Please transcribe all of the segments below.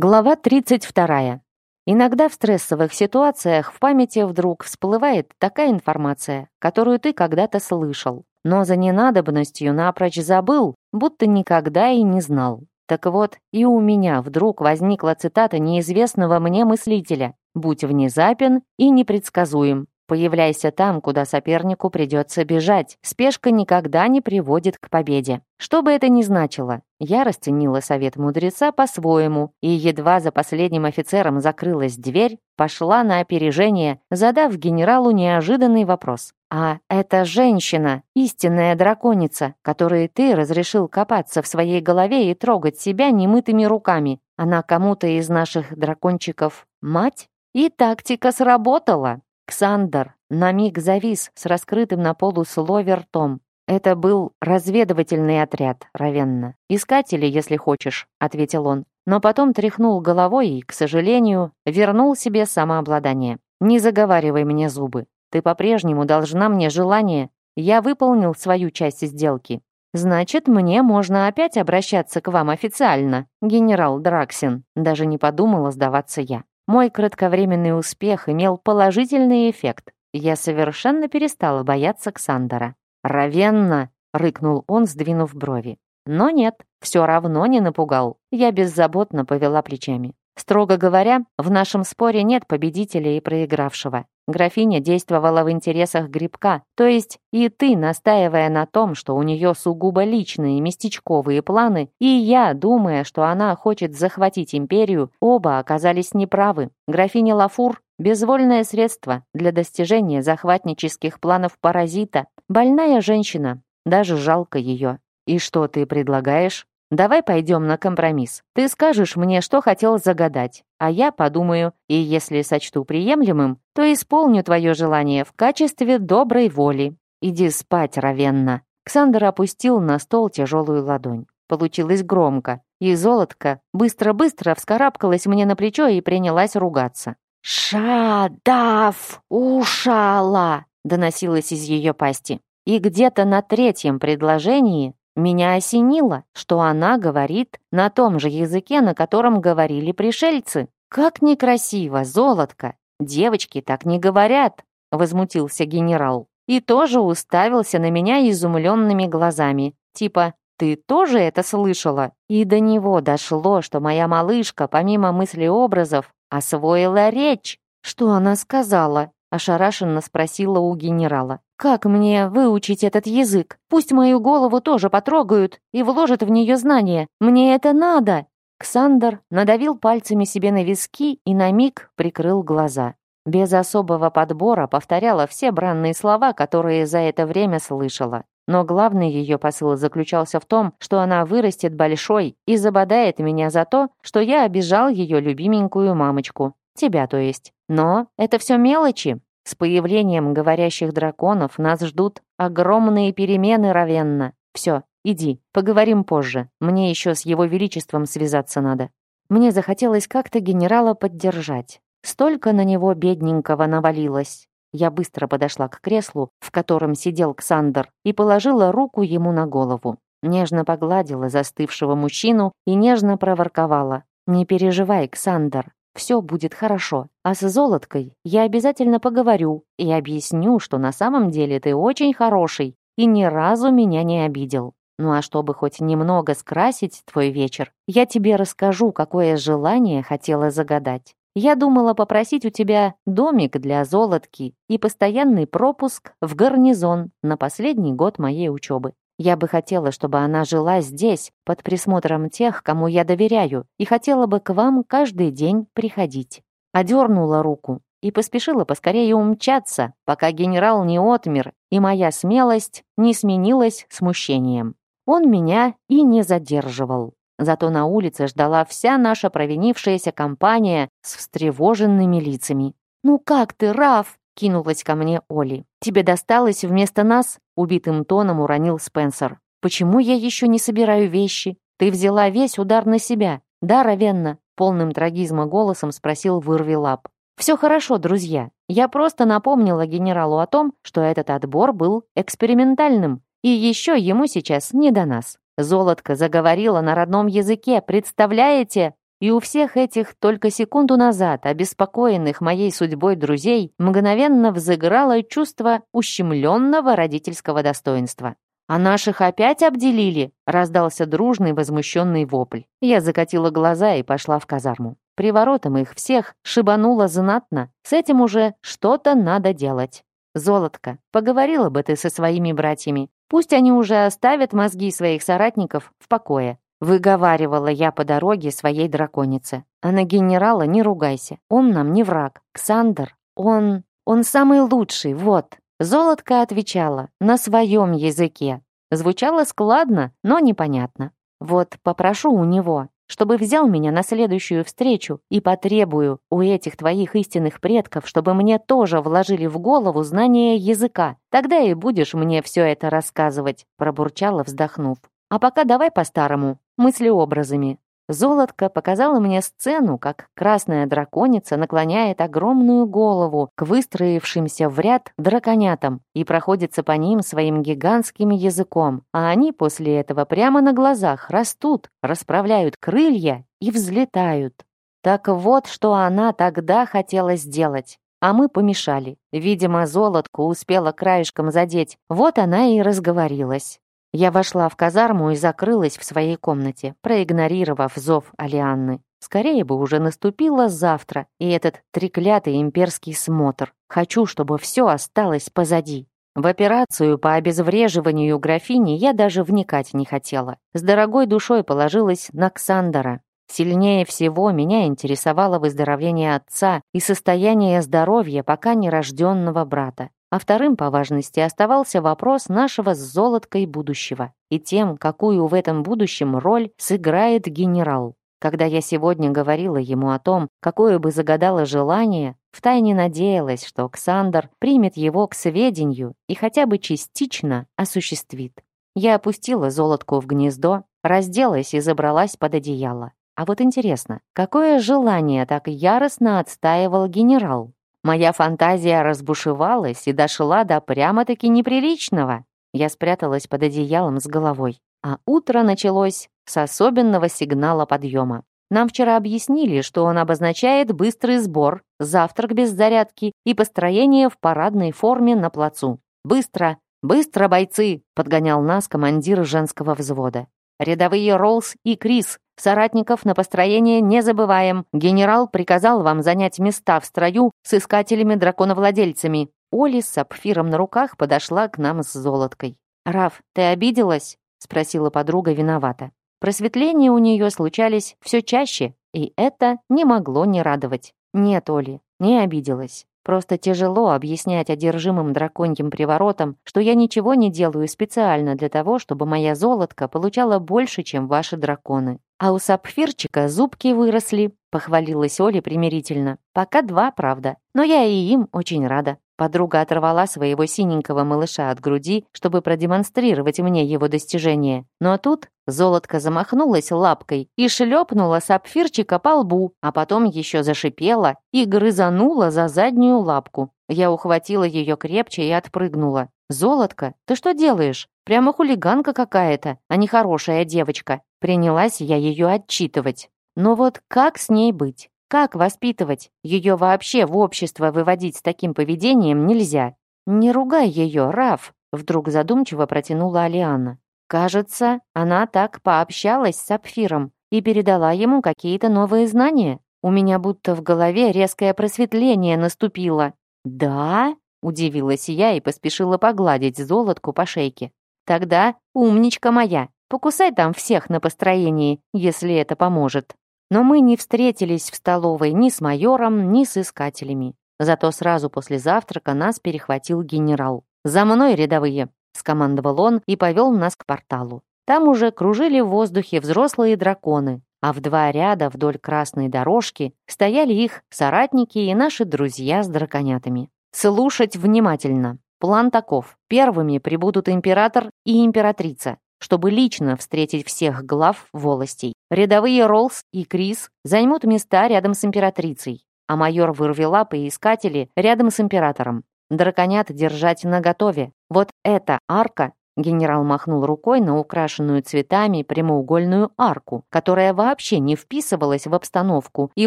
Глава 32. Иногда в стрессовых ситуациях в памяти вдруг всплывает такая информация, которую ты когда-то слышал, но за ненадобностью напрочь забыл, будто никогда и не знал. Так вот, и у меня вдруг возникла цитата неизвестного мне мыслителя «Будь внезапен и непредсказуем, Появляйся там, куда сопернику придется бежать. Спешка никогда не приводит к победе. Что бы это ни значило, я расценила совет мудреца по-своему, и едва за последним офицером закрылась дверь, пошла на опережение, задав генералу неожиданный вопрос. «А эта женщина, истинная драконица, которой ты разрешил копаться в своей голове и трогать себя немытыми руками, она кому-то из наших дракончиков мать?» И тактика сработала. Ксандер на миг завис с раскрытым на полуслове ртом. «Это был разведывательный отряд, Равенна. Искатели, если хочешь», — ответил он. Но потом тряхнул головой и, к сожалению, вернул себе самообладание. «Не заговаривай мне зубы. Ты по-прежнему должна мне желание. Я выполнил свою часть сделки. Значит, мне можно опять обращаться к вам официально, генерал Драксин. Даже не подумала сдаваться я. Мой кратковременный успех имел положительный эффект. Я совершенно перестала бояться Ксандера. «Равенно!» — рыкнул он, сдвинув брови. Но нет, все равно не напугал. Я беззаботно повела плечами. Строго говоря, в нашем споре нет победителя и проигравшего. Графиня действовала в интересах грибка, то есть и ты, настаивая на том, что у нее сугубо личные местечковые планы, и я, думая, что она хочет захватить империю, оба оказались неправы. Графиня Лафур – безвольное средство для достижения захватнических планов паразита. Больная женщина, даже жалко ее. И что ты предлагаешь? Давай пойдем на компромисс. Ты скажешь мне, что хотел загадать, а я подумаю, и если сочту приемлемым, то исполню твое желание в качестве доброй воли. Иди спать, Равенна». Ксандр опустил на стол тяжелую ладонь. Получилось громко, и золотко быстро-быстро вскарабкалась мне на плечо и принялась ругаться. «Шадав! Ушала!» доносилось из ее пасти. И где-то на третьем предложении меня осенило, что она говорит на том же языке, на котором говорили пришельцы. «Как некрасиво, золотко! Девочки так не говорят!» — возмутился генерал. И тоже уставился на меня изумленными глазами. Типа «Ты тоже это слышала?» И до него дошло, что моя малышка, помимо мыслеобразов, освоила речь. Что она сказала? Ошарашенно спросила у генерала. «Как мне выучить этот язык? Пусть мою голову тоже потрогают и вложат в нее знания. Мне это надо!» Ксандр надавил пальцами себе на виски и на миг прикрыл глаза. Без особого подбора повторяла все бранные слова, которые за это время слышала. Но главный ее посыл заключался в том, что она вырастет большой и забодает меня за то, что я обижал ее любименькую мамочку. Тебя, то есть. Но это все мелочи. С появлением говорящих драконов нас ждут огромные перемены Равенна. Все, иди, поговорим позже. Мне еще с его величеством связаться надо. Мне захотелось как-то генерала поддержать. Столько на него бедненького навалилось. Я быстро подошла к креслу, в котором сидел Ксандр, и положила руку ему на голову. Нежно погладила застывшего мужчину и нежно проворковала. «Не переживай, Ксандр, все будет хорошо. А с Золоткой я обязательно поговорю и объясню, что на самом деле ты очень хороший и ни разу меня не обидел. Ну а чтобы хоть немного скрасить твой вечер, я тебе расскажу, какое желание хотела загадать. Я думала попросить у тебя домик для золотки и постоянный пропуск в гарнизон на последний год моей учебы. Я бы хотела, чтобы она жила здесь, под присмотром тех, кому я доверяю, и хотела бы к вам каждый день приходить». Одернула руку и поспешила поскорее умчаться, пока генерал не отмер, и моя смелость не сменилась смущением. Он меня и не задерживал. Зато на улице ждала вся наша провинившаяся компания с встревоженными лицами. «Ну как ты, Раф?» Кинулась ко мне Оли. «Тебе досталось вместо нас?» — убитым тоном уронил Спенсер. «Почему я еще не собираю вещи? Ты взяла весь удар на себя. Да, Равенна?» — полным трагизма голосом спросил Вырви Лап. «Все хорошо, друзья. Я просто напомнила генералу о том, что этот отбор был экспериментальным, и еще ему сейчас не до нас. Золотка заговорила на родном языке, представляете?» И у всех этих только секунду назад обеспокоенных моей судьбой друзей мгновенно взыграло чувство ущемленного родительского достоинства. «А наших опять обделили?» — раздался дружный возмущенный вопль. Я закатила глаза и пошла в казарму. Приворотом их всех шибануло знатно. С этим уже что-то надо делать. Золотко, поговорила бы ты со своими братьями. Пусть они уже оставят мозги своих соратников в покое. Выговаривала я по дороге своей драконице. А на генерала не ругайся. Он нам не враг. Ксандр, он... он самый лучший, вот. Золотка отвечала на своем языке. Звучало складно, но непонятно. Вот попрошу у него, чтобы взял меня на следующую встречу и потребую у этих твоих истинных предков, чтобы мне тоже вложили в голову знание языка. Тогда и будешь мне все это рассказывать», пробурчала, вздохнув. «А пока давай по-старому, мыслеобразами. Золотко показала мне сцену, как красная драконица наклоняет огромную голову к выстроившимся в ряд драконятам и проходится по ним своим гигантским языком, а они после этого прямо на глазах растут, расправляют крылья и взлетают. Так вот, что она тогда хотела сделать. А мы помешали. Видимо, золотку успела краешком задеть. Вот она и разговорилась. Я вошла в казарму и закрылась в своей комнате, проигнорировав зов Алианны. Скорее бы уже наступило завтра, и этот треклятый имперский смотр. Хочу, чтобы все осталось позади. В операцию по обезвреживанию графини я даже вникать не хотела. С дорогой душой положилась на Ксандера. Сильнее всего меня интересовало выздоровление отца и состояние здоровья пока нерожденного брата. А вторым по важности оставался вопрос нашего с золоткой будущего и тем, какую в этом будущем роль сыграет генерал. Когда я сегодня говорила ему о том, какое бы загадало желание, втайне надеялась, что Ксандр примет его к сведению и хотя бы частично осуществит. Я опустила золотку в гнездо, разделась и забралась под одеяло. А вот интересно, какое желание так яростно отстаивал генерал? Моя фантазия разбушевалась и дошла до прямо-таки неприличного. Я спряталась под одеялом с головой. А утро началось с особенного сигнала подъема. Нам вчера объяснили, что он обозначает быстрый сбор, завтрак без зарядки и построение в парадной форме на плацу. «Быстро! Быстро, бойцы!» — подгонял нас командир женского взвода. «Рядовые Роллс и Крис Соратников на построение не забываем. Генерал приказал вам занять места в строю с искателями-драконовладельцами». Оли с сапфиром на руках подошла к нам с золоткой. «Раф, ты обиделась?» — спросила подруга виновата. Просветления у нее случались все чаще, и это не могло не радовать. «Нет, Оли, не обиделась. Просто тяжело объяснять одержимым драконьим приворотом, что я ничего не делаю специально для того, чтобы моя золотка получала больше, чем ваши драконы. А у сапфирчика зубки выросли, похвалилась Оля примирительно. Пока два, правда. Но я и им очень рада. Подруга оторвала своего синенького малыша от груди, чтобы продемонстрировать мне его достижение. Но тут золотка замахнулась лапкой и шлепнула сапфирчика по лбу, а потом еще зашипела и грызанула за заднюю лапку. Я ухватила ее крепче и отпрыгнула. «Золотка, ты что делаешь? Прямо хулиганка какая-то, а не хорошая девочка». Принялась я ее отчитывать. Но вот как с ней быть? Как воспитывать? Ее вообще в общество выводить с таким поведением нельзя. Не ругай ее, Раф, вдруг задумчиво протянула Алиана. Кажется, она так пообщалась с Сапфиром и передала ему какие-то новые знания. У меня будто в голове резкое просветление наступило. «Да?» — удивилась я и поспешила погладить золотку по шейке. «Тогда, умничка моя, покусай там всех на построении, если это поможет». Но мы не встретились в столовой ни с майором, ни с искателями. Зато сразу после завтрака нас перехватил генерал. «За мной, рядовые!» — скомандовал он и повел нас к порталу. Там уже кружили в воздухе взрослые драконы, а в два ряда вдоль красной дорожки стояли их соратники и наши друзья с драконятами. Слушать внимательно. План таков. Первыми прибудут император и императрица чтобы лично встретить всех глав волостей. Рядовые Роллс и Крис займут места рядом с императрицей, а майор Вырвелап и Искатели рядом с императором. Драконят держать наготове. Вот эта арка Генерал махнул рукой на украшенную цветами прямоугольную арку, которая вообще не вписывалась в обстановку и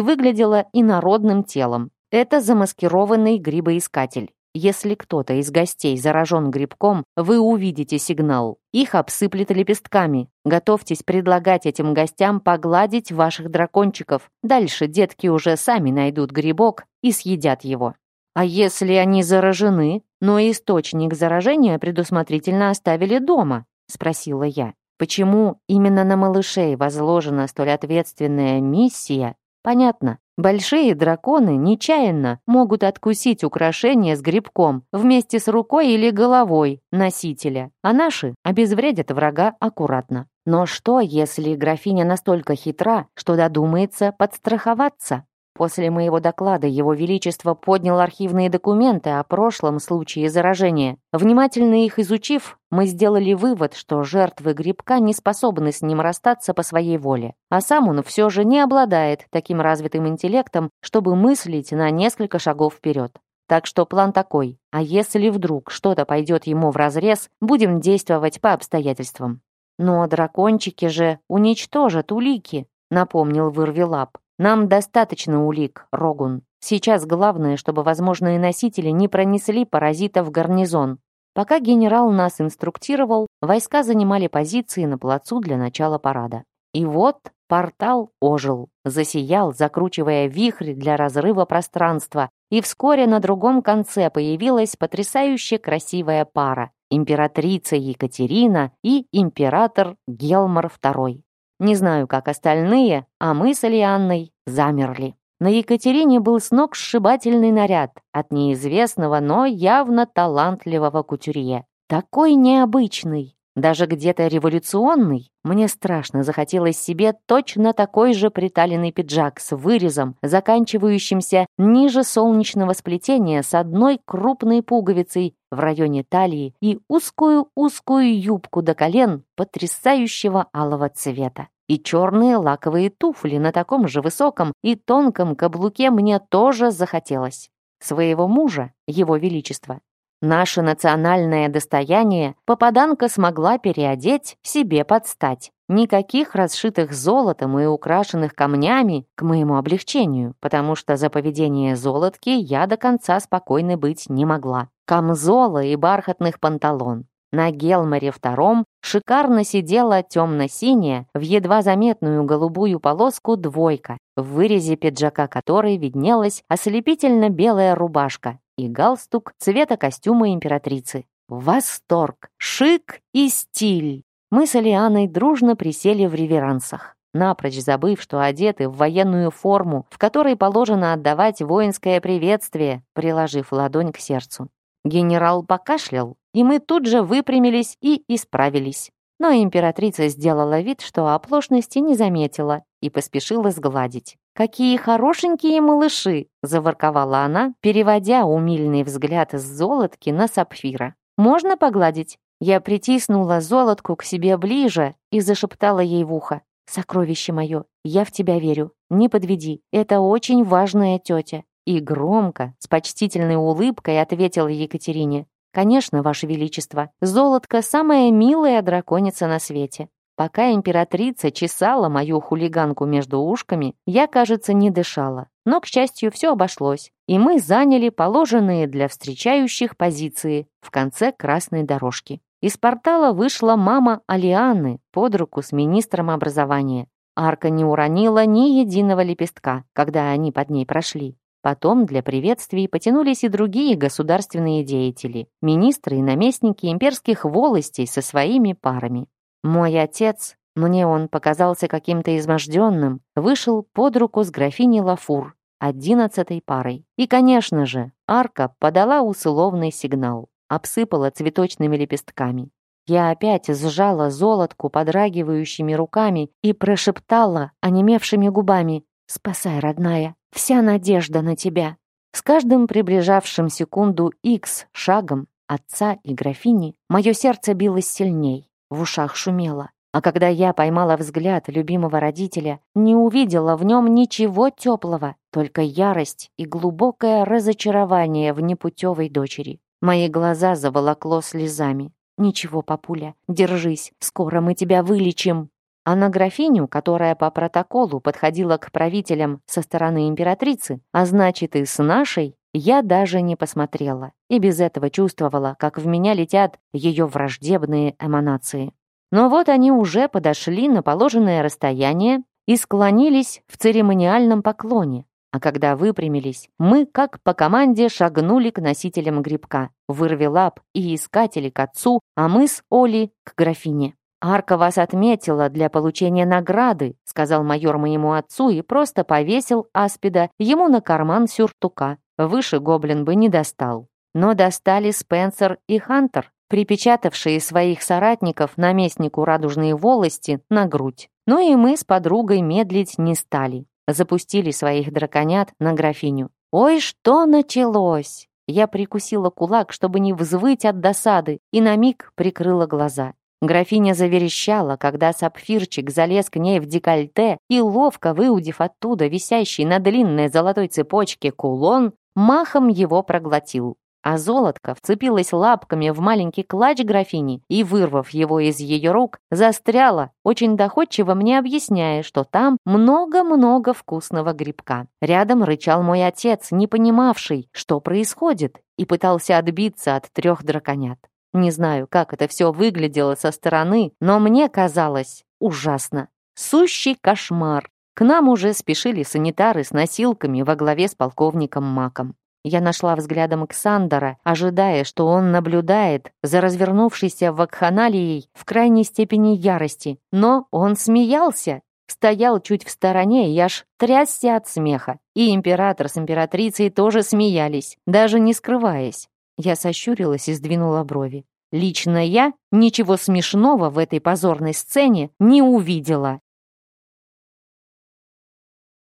выглядела инородным телом. Это замаскированный грибоискатель. Если кто-то из гостей заражен грибком, вы увидите сигнал. Их обсыплет лепестками. Готовьтесь предлагать этим гостям погладить ваших дракончиков. Дальше детки уже сами найдут грибок и съедят его. А если они заражены, но источник заражения предусмотрительно оставили дома? Спросила я. Почему именно на малышей возложена столь ответственная миссия? Понятно. Большие драконы нечаянно могут откусить украшение с грибком вместе с рукой или головой носителя, а наши обезвредят врага аккуратно. Но что, если графиня настолько хитра, что додумается подстраховаться? После моего доклада Его Величество поднял архивные документы о прошлом случае заражения. Внимательно их изучив, мы сделали вывод, что жертвы грибка не способны с ним расстаться по своей воле. А сам он все же не обладает таким развитым интеллектом, чтобы мыслить на несколько шагов вперед. Так что план такой. А если вдруг что-то пойдет ему вразрез, будем действовать по обстоятельствам. Но дракончики же уничтожат улики, напомнил Вырвелап. Нам достаточно улик, Рогун. Сейчас главное, чтобы возможные носители не пронесли паразита в гарнизон. Пока генерал нас инструктировал, войска занимали позиции на плацу для начала парада. И вот портал ожил, засиял, закручивая вихрь для разрыва пространства, и вскоре на другом конце появилась потрясающе красивая пара – императрица Екатерина и император Гелмар II. Не знаю, как остальные, а мы с Алианной замерли. На Екатерине был сногсшибательный наряд от неизвестного, но явно талантливого кутюрье. Такой необычный, даже где-то революционный. Мне страшно захотелось себе точно такой же приталенный пиджак с вырезом, заканчивающимся ниже солнечного сплетения с одной крупной пуговицей в районе талии и узкую-узкую юбку до колен потрясающего алого цвета. И черные лаковые туфли на таком же высоком и тонком каблуке мне тоже захотелось. Своего мужа, его величества, Наше национальное достояние попаданка смогла переодеть себе под стать. Никаких расшитых золотом и украшенных камнями к моему облегчению, потому что за поведение золотки я до конца спокойной быть не могла. Камзола и бархатных панталон. На Гелмаре II шикарно сидела темно-синяя, в едва заметную голубую полоску двойка, в вырезе пиджака которой виднелась ослепительно белая рубашка и галстук цвета костюма императрицы. Восторг, шик и стиль. Мы с Алианой дружно присели в реверансах, напрочь забыв, что одеты в военную форму, в которой положено отдавать воинское приветствие, приложив ладонь к сердцу. Генерал покашлял, и мы тут же выпрямились и исправились. Но императрица сделала вид, что оплошности не заметила и поспешила сгладить. «Какие хорошенькие малыши!» — заворковала она, переводя умильный взгляд с золотки на сапфира. «Можно погладить?» Я притиснула золотку к себе ближе и зашептала ей в ухо. «Сокровище мое, я в тебя верю. Не подведи. Это очень важная тетя». И громко, с почтительной улыбкой ответила Екатерине. «Конечно, Ваше Величество, золотка — самая милая драконица на свете. Пока императрица чесала мою хулиганку между ушками, я, кажется, не дышала. Но, к счастью, все обошлось, и мы заняли положенные для встречающих позиции в конце красной дорожки. Из портала вышла мама Алианы под руку с министром образования. Арка не уронила ни единого лепестка, когда они под ней прошли. Потом для приветствий потянулись и другие государственные деятели, министры и наместники имперских волостей со своими парами. Мой отец, мне он показался каким-то изможденным, вышел под руку с графиней Лафур, одиннадцатой парой. И, конечно же, арка подала условный сигнал, обсыпала цветочными лепестками. Я опять сжала золотку подрагивающими руками и прошептала онемевшими губами «Спасай, родная, вся надежда на тебя». С каждым приближавшим секунду икс шагом отца и графини мое сердце билось сильней в ушах шумело. А когда я поймала взгляд любимого родителя, не увидела в нем ничего теплого, только ярость и глубокое разочарование в непутевой дочери. Мои глаза заволокло слезами. «Ничего, папуля, держись, скоро мы тебя вылечим». А на графиню, которая по протоколу подходила к правителям со стороны императрицы, а значит и с нашей, я даже не посмотрела и без этого чувствовала, как в меня летят ее враждебные эманации. Но вот они уже подошли на положенное расстояние и склонились в церемониальном поклоне, а когда выпрямились, мы, как по команде, шагнули к носителям грибка, вырви лап и искатели к отцу, а мы с Олей к графине. «Арка вас отметила для получения награды», сказал майор моему отцу и просто повесил аспида ему на карман сюртука. Выше гоблин бы не достал. Но достали Спенсер и Хантер, припечатавшие своих соратников наместнику радужные волости на грудь. Ну и мы с подругой медлить не стали. Запустили своих драконят на графиню. «Ой, что началось!» Я прикусила кулак, чтобы не взвыть от досады, и на миг прикрыла глаза. Графиня заверещала, когда сапфирчик залез к ней в декольте и, ловко выудив оттуда висящий на длинной золотой цепочке кулон, махом его проглотил. А золотко вцепилась лапками в маленький клатч графини и, вырвав его из ее рук, застряла, очень доходчиво мне объясняя, что там много-много вкусного грибка. Рядом рычал мой отец, не понимавший, что происходит, и пытался отбиться от трех драконят. Не знаю, как это все выглядело со стороны, но мне казалось ужасно. Сущий кошмар. К нам уже спешили санитары с носилками во главе с полковником Маком. Я нашла взглядом Ксандера, ожидая, что он наблюдает за развернувшейся вакханалией в крайней степени ярости. Но он смеялся, стоял чуть в стороне и аж трясся от смеха. И император с императрицей тоже смеялись, даже не скрываясь. Я сощурилась и сдвинула брови. Лично я ничего смешного в этой позорной сцене не увидела.